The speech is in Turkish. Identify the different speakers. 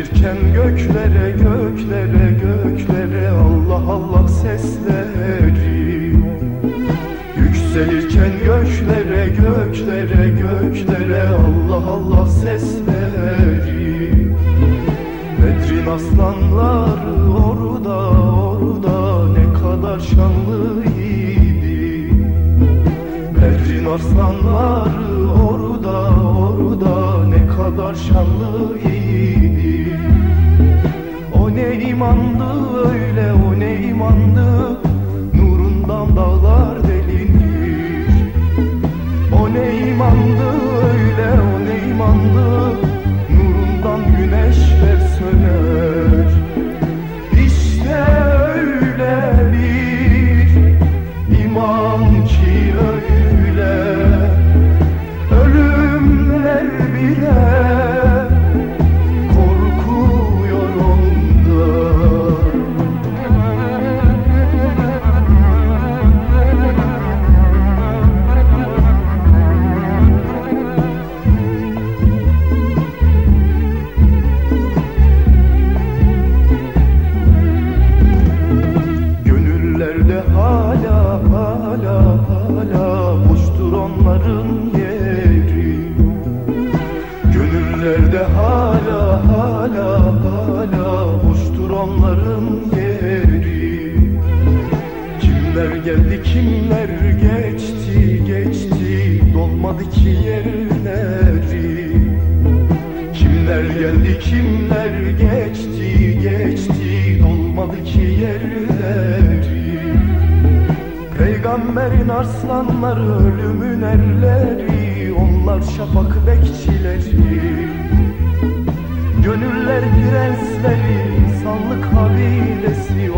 Speaker 1: Yükselirken göklere göklere göklere Allah Allah sesleri Yükselirken göklere göklere göklere Allah Allah sesleri Bedrin aslanları orada orada ne kadar şanlıydı Bedrin aslanları orada orada ne kadar şanlıydı O ne imandı öyle o ne imandı Nurundan dağlar delinir O ne imandı öyle o ne imandı Nurundan güneşler söner onların yeri Gönüllerde hala hala hala boştur onların yeri. Kimler geldi kimler geçti geçti dolmadı ki yerleri. Kimler geldi kimler geçti geçti dolmadı ki yerleri Peygamberin arslanları ölümün erleri Onlar şafak bekçileri. Gönüller prensleri insanlık kabilesi